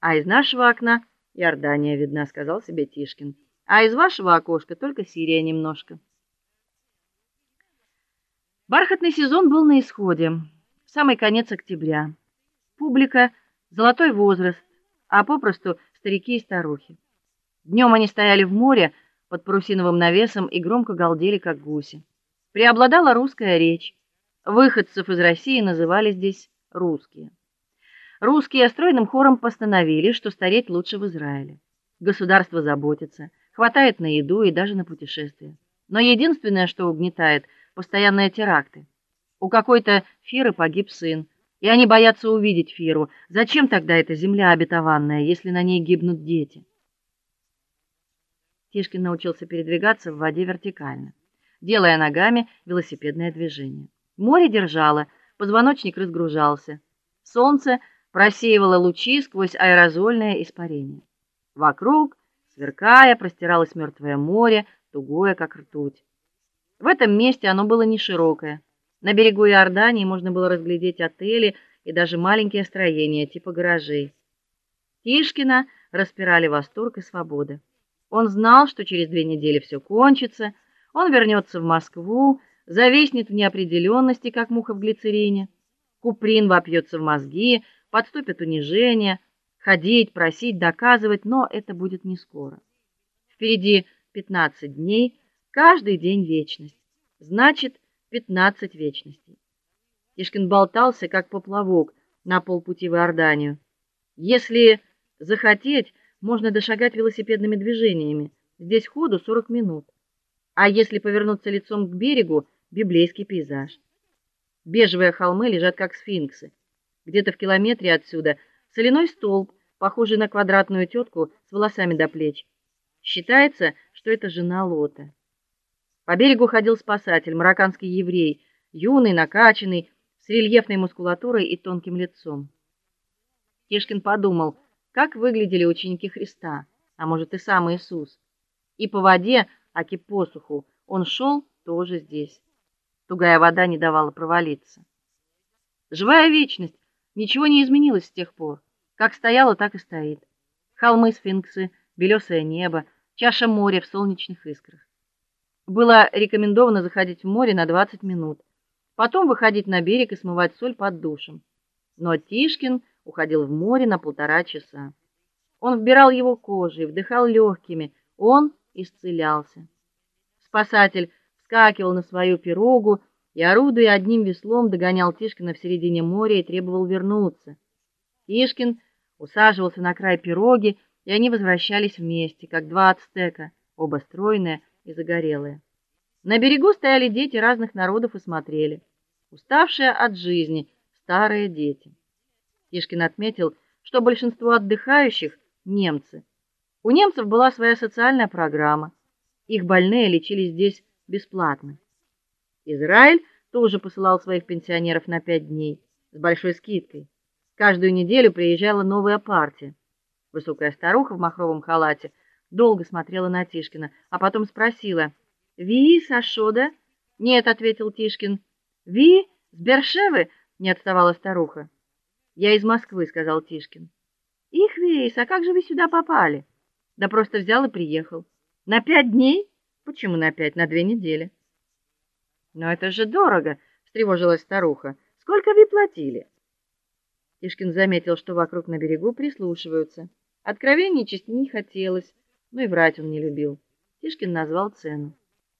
А из нашего окна Иордания видна, сказал себе Тишкин. А из вашего окошка только Сирия немножко. Бархатный сезон был на исходе. Самый конец октября. Публика золотой возраст, а попросту старики и старухи. Днем они стояли в море под парусиновым навесом и громко галдели как гуси. Преобладала русская речь. Выходцев из России называли здесь русские. Русские стройным хором постановили, что стареть лучше в Израиле. Государство заботится, хватает на еду и даже на путешествия. Но единственное, что угнетает постоянные теракты. У какой-то Фиры погиб сын, и они боятся увидеть Фиру. Зачем тогда эта земля обетованная, если на ней гибнут дети? Тишкин научился передвигаться в воде вертикально, делая ногами велосипедное движение. Море держало, позвоночник разгружался. Солнце просеивало лучи сквозь аэрозольное испарение. Вокруг, сверкая, простиралось мертвое море, тугое как ртуть. В этом месте оно было не широкое. На берегу Иордании можно было разглядеть отели и даже маленькие строения типа гаражей. Тишкина распирали восторг и свобода. Он знал, что через две недели все кончится, он вернется в Москву, зависнет в неопределенности, как муха в глицерине. Куприн вопьется в мозги, подступит унижение, ходить, просить, доказывать, но это будет не скоро. Впереди 15 дней, каждый день вечность. Значит, 15 вечностей. Тишкин болтался как поплавок на полпути в Иорданию. Если захотеть, можно дошагать велосипедными движениями. Здесь ходу 40 минут. А если повернуться лицом к берегу, библейский пейзаж. Бежевые холмы лежат как сфинксы. Где-то в километре отсюда соляной столб, похожий на квадратную тетку с волосами до плеч. Считается, что это жена Лота. По берегу ходил спасатель, марокканский еврей, юный, накачанный, с рельефной мускулатурой и тонким лицом. Тишкин подумал, как выглядели ученики Христа, а может и сам Иисус. И по воде, аки по суху, он шел тоже здесь. Тугая вода не давала провалиться. Живая вечность, ничего не изменилось с тех пор. Как стояло, так и стоит. Холмы, сфинксы, белесое небо, чаша моря в солнечных искрах. Было рекомендовано заходить в море на 20 минут, потом выходить на берег и смывать соль под душем. Но Тишкин уходил в море на полтора часа. Он вбирал его кожей, вдыхал легкими, он исцелялся. Спасатель вскакивал на свою пирогу и орудуя одним веслом догонял Тишкина в середине моря и требовал вернуться. Тишкин усаживался на край пироги, и они возвращались вместе, как два ацтека, оба стройные и загорелые. На берегу стояли дети разных народов и смотрели, уставшие от жизни старые дети. Тишкин отметил, что большинство отдыхающих немцы. У немцев была своя социальная программа. Их больные лечились здесь бесплатно. Израиль тоже посылал своих пенсионеров на пять дней с большой скидкой. Каждую неделю приезжала новая партия. Высокая старуха в махровом халате долго смотрела на Тишкина, а потом спросила: "Ви Сашода?" "Нет", ответил Тишкин. "Ви с Бершевы?" не отставала старуха. "Я из Москвы", сказал Тишкин. "Их вейс, а как же вы сюда попали?" "Да просто взял и приехал. На пять дней?" "Почему на пять? На две недели." "Но это же дорого", встревожилась старуха. "Сколько вы платили?" Тишкин заметил, что вокруг на берегу прислушиваются. Откровенничать не хотелось, но и врать он не любил. Тишкин назвал цену.